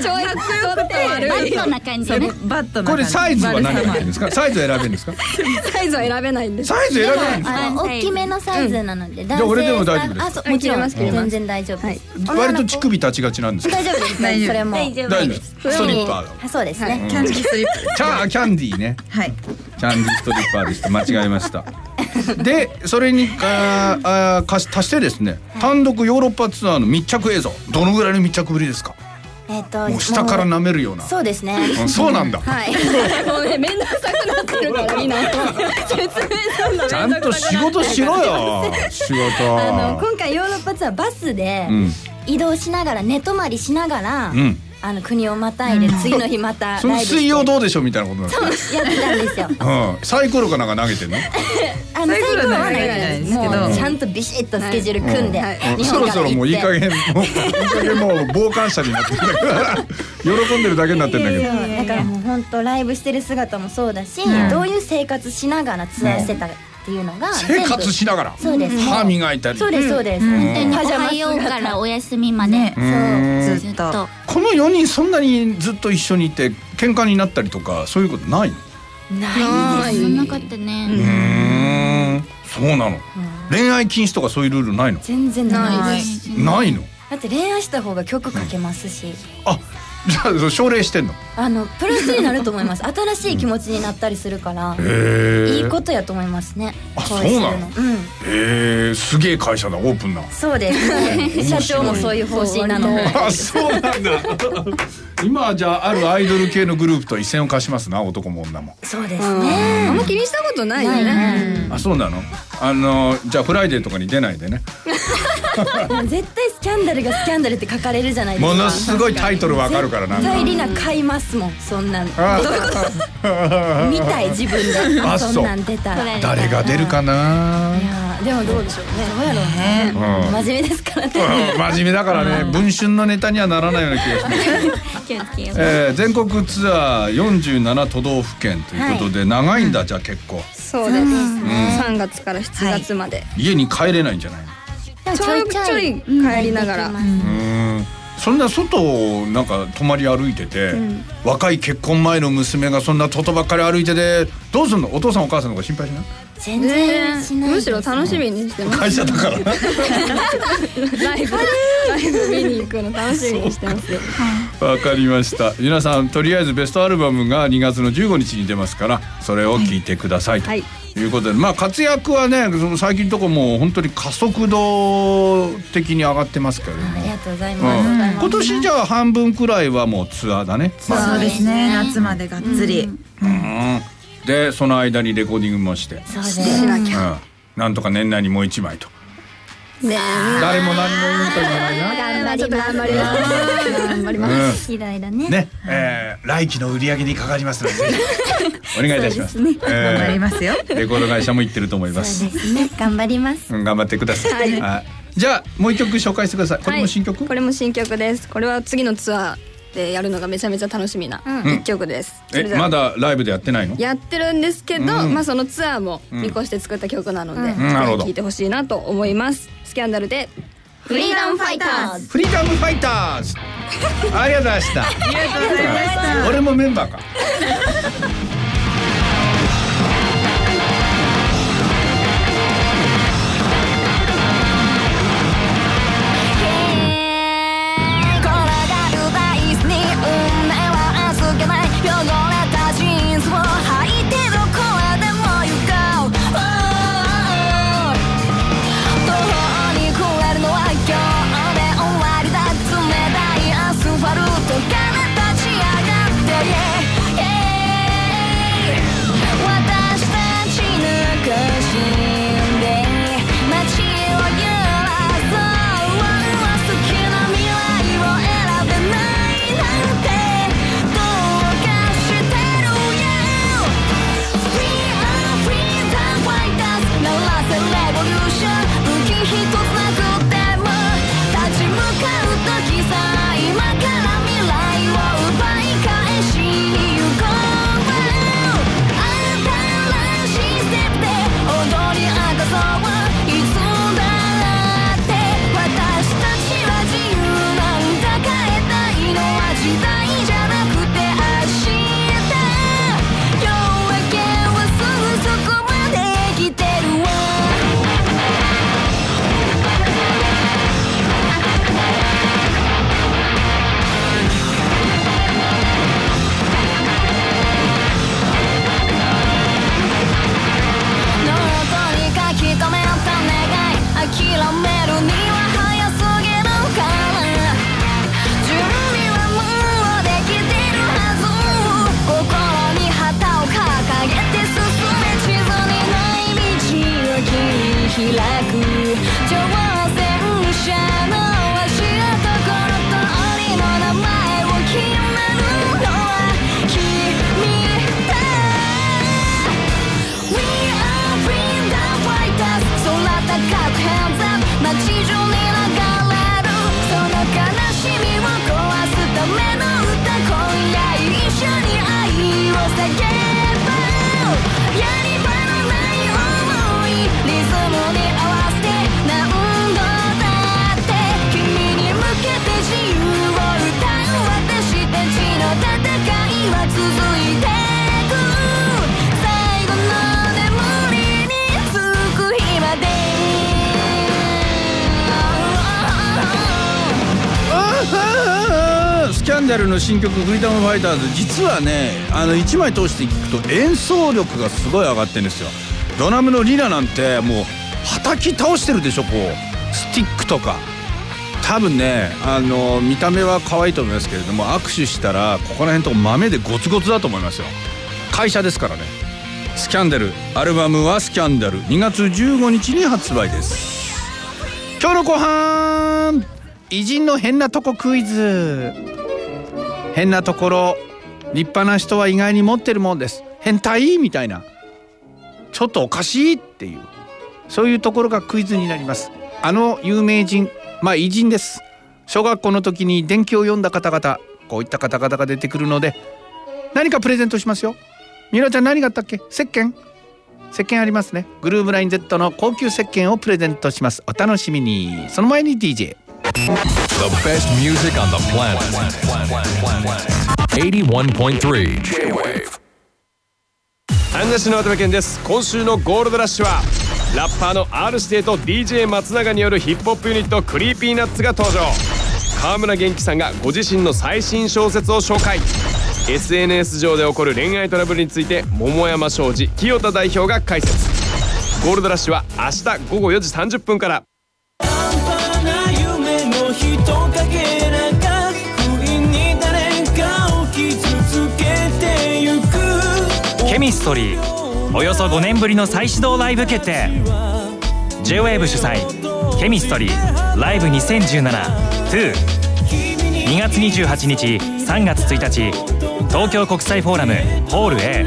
超かっこよくて悪い。バットな感じね。バットなこれサイズは何が入ってるんるですか？サイズ選べるんですか？サイズは選べないんです。サイズ選べないんですか？大きめのサイズなので、じゃあ俺でも大丈夫です。あそうもちろん全然大丈夫です、割と乳首立ちがちなんですか？大丈夫です。大丈夫。それも。大丈夫。です。ストリッパーそうですね、キャンディーストリップキャキャンディーね。はい。キャンディーストリッパーでした間違えました。でそれにあーあ足してですね単独ヨーロッパツアーの密着映像。どのぐらいの密着ぶりですか？えっ、ともう下から舐めるような。そうですね。うんそうなんだ。はい。もうね面倒くさくなってるからみんな。説明するのちゃんと仕事しろよ仕事。あの今回ヨーロッパツアーバスでうん。移動しながら寝泊まりしながら、うんあの国をまたいで次の日またそのライブして。水曜どうでしょうみたいなことなんですねやってたんですよ。うん。サイコロかなんか投げてんの？あの最後はない最後はないですけど。もうちゃんとビシッとスケジュール組んで、日本そろそろもういい加減もういい加減もう傍観者になってる喜んでるだけになってんだけど。だからもう本当ライブしてる姿もそうだし、ん。どういう生活しながらツアーしてたっていうのが生活しながら？そうです。ね歯磨いたり。そうですそうです、うん。本当におパジャマはよう姿からお休みまで。ね。うん。ずっとこの4人そんなにずっと一緒にいて喧嘩になったりとかそういうことないの？ないです。そんなかったね。うーん。そうなの。恋愛禁止とかそういうルールないの？全然ないです。ないの？だって恋愛した方が曲書けますし、あじゃあ奨励してんの？あのプラスになると思います。新しい気持ちになったりするから、へえいいことやと思いますね。あそうなの？うん。へえすげえ会社だオープンな。そうですね。社長もそういう方針なの。であそうなんだ。今はじゃああるアイドル系のグループと一線を貸しますな男も女も。そうですうん。ねあんま気にしたことないよね。ねあそうなの？あのじゃあフライデーとかに出ないでね 絶対スキャンダルがスキャンダルって書かれるじゃないですか。ものすごいタイトルわかるからな。絶対リナ買いますもんそんなんあ。見たい自分であそんなん出たら。いや誰が出るかな。ーでもどうでしょうね。どうやろうね。うん。真面目ですからね。うん真面目だからね。文春のネタにはならないような気がします、えー全国ツアー47都道府県ということで、長いんだじゃあ結構。そうです。3月から7月まで。家に帰れないんじゃないの？ちょいちょい。帰りながら。うん。うーん。そんな外をなんか泊まり歩いてて、若い結婚前の娘がそんな外ばっかり歩いててどうすんの？お父さんお母さんの方が心配しない？全然しないむしろ楽しみにしてます。会社だから。ライブライブ見に行くの楽しみにしてますよわかりました。皆さんとりあえずベストアルバムが2月の15日に出ますからそれを聞いてくださいとはい。いうことで、まあ活躍はねその最近のとこもう本当に加速度的に上がってますけれども、ありがとうございうん。ます。今年じゃあ半分くらいはもうツアーだね、まあそうですね。夏までがっつり。うん。でその間にレコーディングもして、そうです。しなきゃ。うん、なんとか年内にもう一枚とね誰も何も言うと言わないな。頑張ります。頑張ります頑張りますうん。嫌いだね。ね、えー、来期の売り上げにかかりますのでぜひ。お願いいたします。頑張りえますよ。ーレコード会社も言ってると思いまそうす。ですね。頑張ります。うん、頑張ってください。はい。じゃあもう一曲紹介してください。これも新曲？はいこれも新曲です。これは次のツアーでやるのがめちゃめちゃ楽しみなうん。一曲です、そえれではまだライブでやってないの？やってるんですけど、うん。まあそのツアーも見越して作った曲なので、うん。いてほしいなと思います。スキャンダルでフリーダムファイターズ。フリーダムファイターズ。ありがとうございました。ありがとうございました。俺もメンバーか。ンダルの新曲「フリーダムファイターズ」実はねあの1枚通して聴くと演奏力がすごい上がってるんですよ。ドラムのリナなんてもう叩き倒してるでしょこう。スティックとか。多分ねあの見た目は可愛いと思いますけれども握手したらここら辺とか豆でゴツゴツだと思いますよ。会社ですからね。スキャンダル。アルバムはスキャンダル。2月15日に発売です。今日の後半偉人の変なとこクイズ。変なところ立派な人は意外に持ってるもんです。変態？みたいな。ちょっとおかしいっていう。そういうところがクイズになります。あの有名人まあ偉人です。小学校の時に伝記を読んだ方々こういった方々が出てくるので何かプレゼントしますよ。みのちゃん何があったっけ？石鹸？石鹸ありますね。 GROOVE LINE Z の高級石鹸をプレゼントします。お楽しみに。その前に DJ The best music on the planet. 81.3 J-Wave. アンジャッシュの渡部です今週のゴールドラッシュはラッパーの R 指定と DJ 松永によるヒップホップユニット Creepy Nuts が登場川村元気さんがご自身の最新小説を紹介 SNS 上で起こる恋愛トラブルについて桃山商事清田代表が解説ゴールドラッシュは明日午後4時30分から人影なんか不意に誰かを傷つけてゆく。ケミストリーおよそ5年ぶりの再始動ライブ決定。J-WAVE 主催ケミストリーライブ2017-2 2月28日3月1日東京国際フォーラムホール A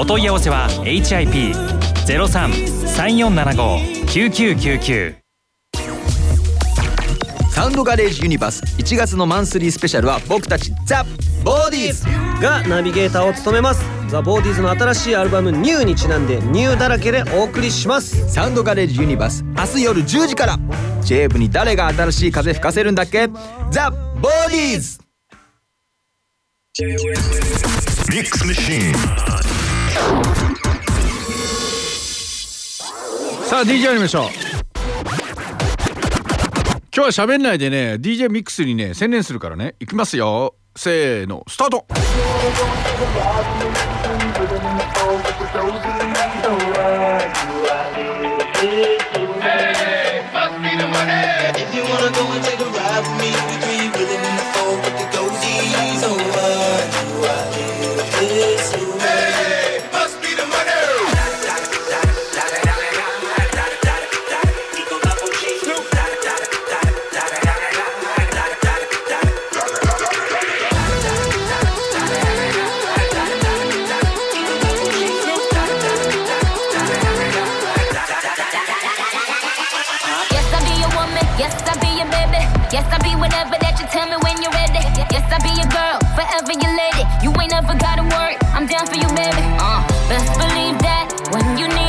お問い合わせは HIP0334759999 サウンドガレージユニバース。1月のマンスリースペシャルは僕たちザ・ボーディーズ。がナビゲーターを務めます。ザ・ボーディーズの新しいアルバム「ニューにちなんでニューだらけでお送りします。サウンドガレージユニバース。明日夜10時から。j ブに誰が新しい風吹かせるんだっけ？ザ・ボーディーズ。Mix Machine. さあ DJ やりましょう今日は喋んないでね DJ ミックスにね専念するからね。いきますよ。せーのスタート。Yes, I'll be whatever that you tell me when you're ready. Yes, I'll be your girl, forever you lady. You ain't never gotta worry, I'm down for you, baby. Uh, best believe that when you need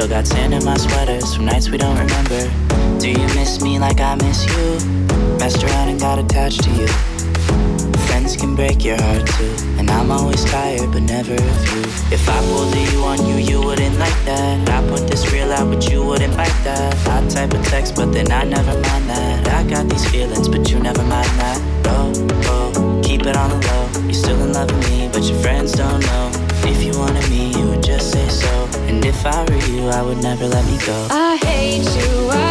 Still got sand in my sweaters from nights we don't remember. Do you miss me like I miss you? Messed around and got attached to you. Friends can break your heart too. And I'm always tired, but never of you. If I pulled a you on you, you wouldn't like that. I put this real out, but you wouldn't bite that. I type a text, but then I never mind that. I got these feelings, but you never mind that. Oh, oh, keep it on the low. You're still in love with me, but your friends don't know. If you wanted me, you would just say so. And if I were you, I would never let me go. I hate you. I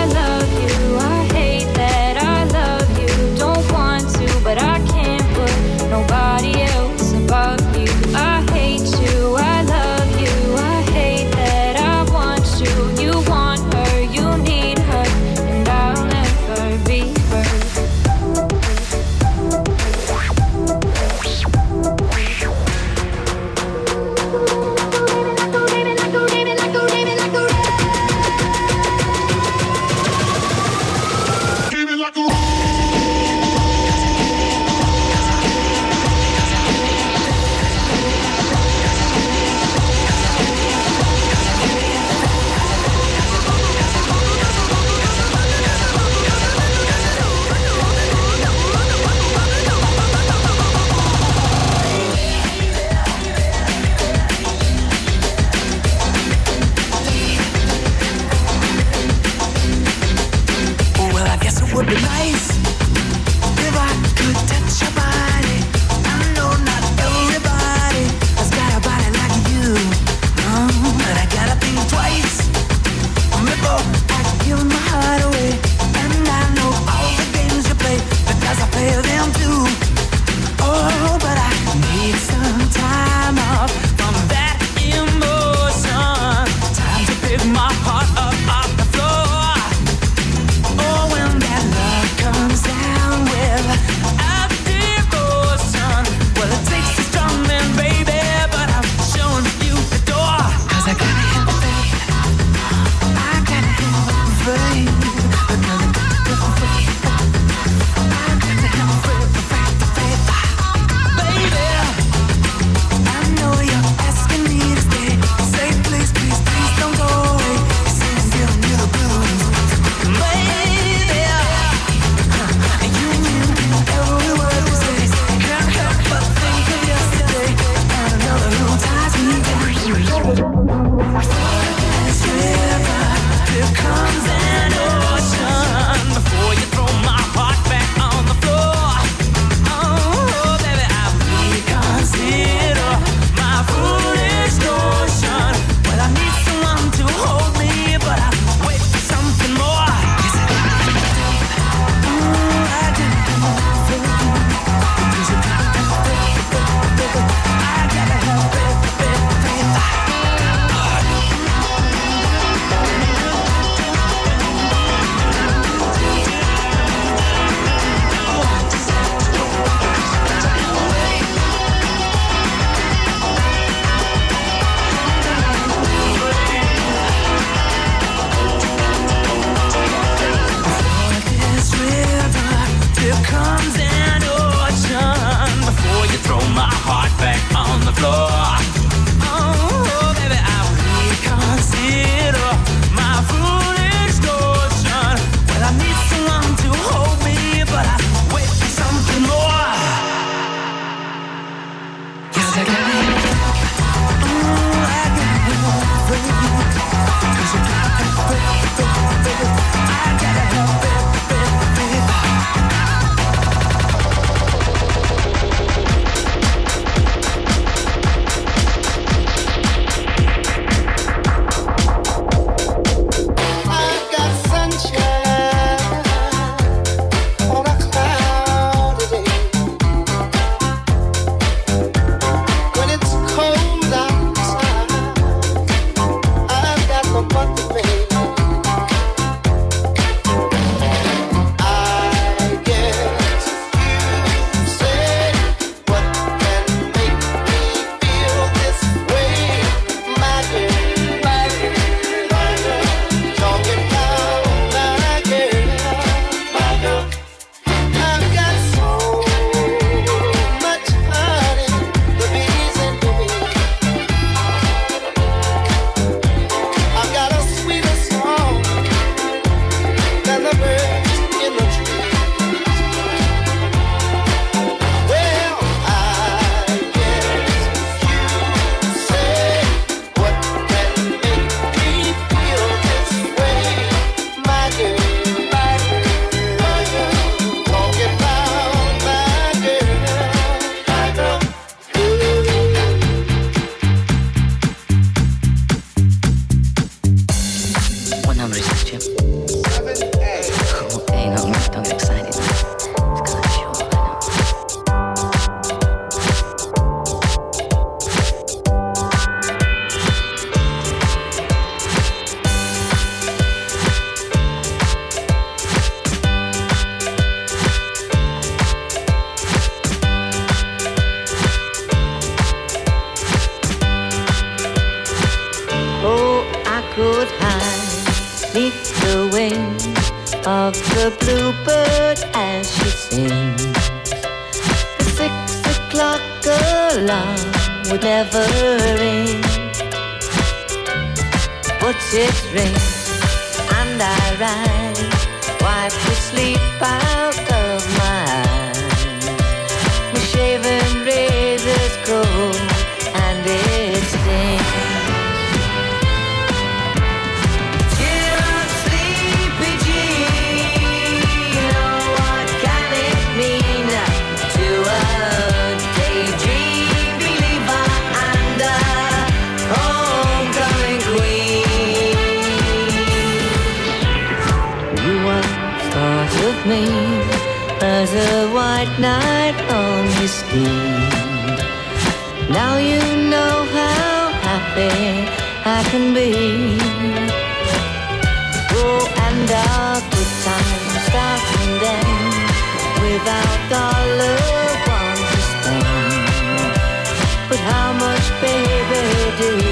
alarm would never ring, but it rings and I rise, wipe the sleep out knight on his steed. Now you know how happy I can be. Oh, and our good times start and end without our loved ones to spend. But how much, baby, do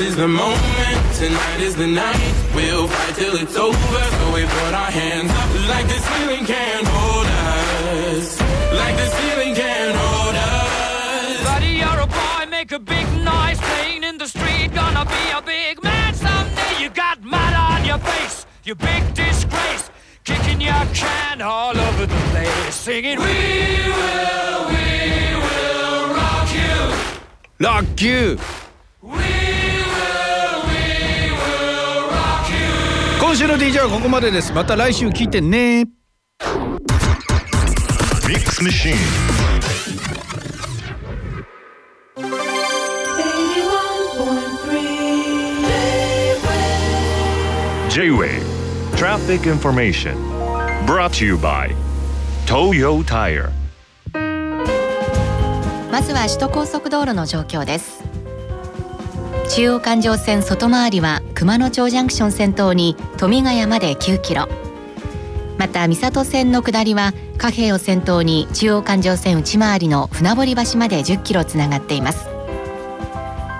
is the moment. Tonight is the night. We'll fight till it's over. So we put our hands up like the ceiling can't hold us. Like the ceiling can't hold us. Buddy, you're a boy, make a big noise playing in the street. Gonna be a big man someday. You got mud on your face, you big disgrace. Kicking your can all over the place, singing, We will, we will rock you. ラッ今週の DJ はここまでですまた来週聞いてね Mix Machine. J-Wave Traffic Information Brought to you by Toyo Tire まずは首都高速道路の状況です中央環状線外回りは熊野町ジャンクション先頭に富ヶ谷まで9キロ。また三郷線の下りは貨幣を先頭に中央環状線内回りの船堀橋まで10キロつながっています。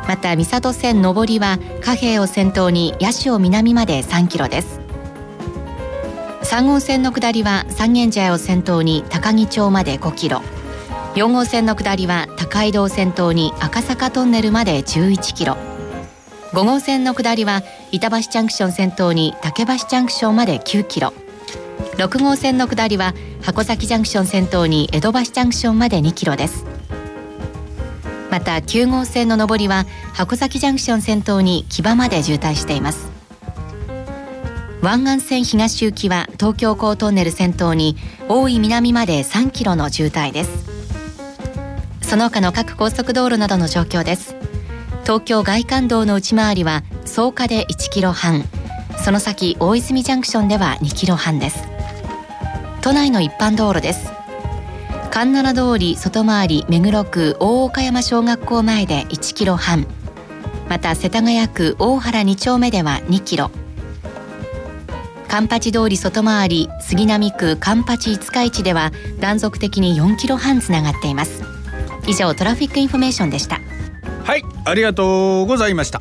また三郷線上りは貨幣を先頭に八潮南まで3キロです。3号線の下りは三軒茶屋を先頭に高木町まで5キロ。4号線の下りは高井戸を先頭に赤坂トンネルまで11キロ。5号線の下りは板橋ジャンクション先頭に竹橋ジャンクションまで9キロ。6号線の下りは箱崎ジャンクション先頭に江戸橋ジャンクションまで2キロです。また9号線の上りは箱崎ジャンクション先頭に木場まで渋滞しています。湾岸線東行きは東京港トンネル先頭に大井南まで3キロの渋滞です。その他の各高速道路などの状況です。東京外環道の内回りは草加で1キロ半。その先大泉ジャンクションでは2キロ半です。都内の一般道路です。環七通り外回り目黒区大岡山小学校前で1キロ半。また世田谷区大原2丁目では2キロ。環八通り外回り杉並区環八五日市では断続的に4キロ半つながっています。以上トラフィックインフォメーションでした。はいありがとうございました。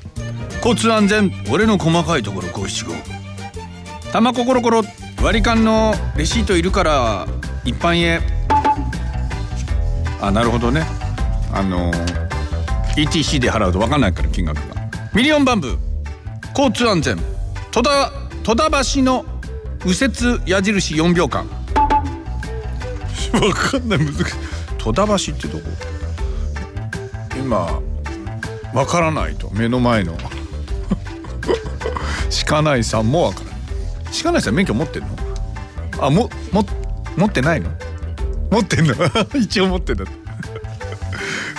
交通安全俺の細かいところ五七五。玉こコロコロ割り勘のレシートいるから一般へ。あなるほどね。あの ETC で払うと分かんないから金額が。ミリオンバンブー。交通安全。戸田戸田橋の右折矢印4秒間。分かんない難しい。戸田橋ってどこ？今わからないと目の前の。鹿内さんもわからない。鹿内さん免許持ってんの？あもも持ってないの？持ってんの？一応持ってんだ。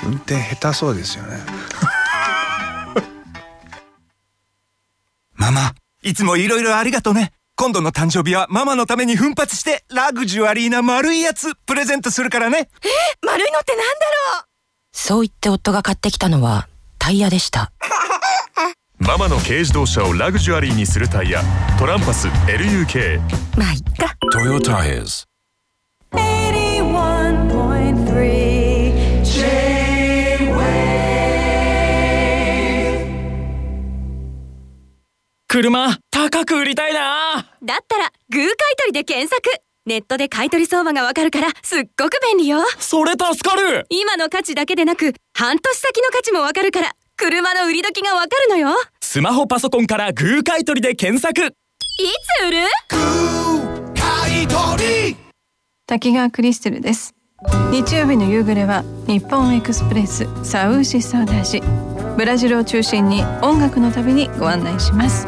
運転下手そうですよね。ママ、いつもいろいろありがとね。今度の誕生日はママのために奮発してラグジュアリーな丸いやつプレゼントするからね。え丸いのってなんだろう？そう言って夫が買ってきたのはタイヤでした。ママの軽自動車をラグジュアリーにするタイヤ。トランパス LUK まあいっか。Toyo Tires 81.3 J-Wave 車高く売りたいな。だったらグー買取で検索。ネットで買取相場がわかるからすっごく便利よ。それ助かる。今の価値だけでなく半年先の価値もわかるから車の売り時がわかるのよ。スマホパソコンから Goo 買取で検索。いつ売る？買い取り。滝川クリステルです。日曜日の夕暮れは NIPPON EXPRESS SAÚDE! SAUDADEブラジルを中心に音楽の旅にご案内します。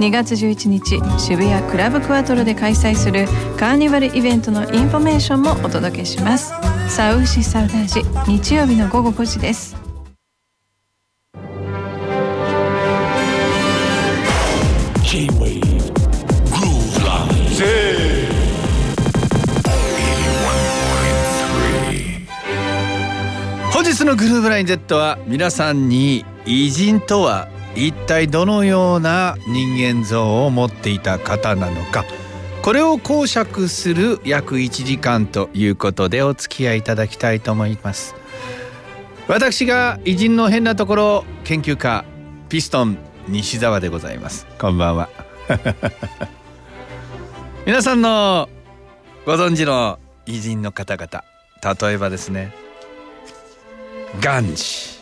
2月11日渋谷クラブクワトロで開催するカーニバルイベントのインフォメーションもお届けします。サウーシサウダージ日曜日の午後5時ですのグルーブライン Z は皆さんに偉人とは一体どのような人間像を持っていた方なのか。これを講釈する約1時間ということでお付き合いいただきたいと思います。私が偉人の変なところ研究家ピストン西澤でございます。こんばんは。皆さんのご存知の偉人の方々例えばですねガンジ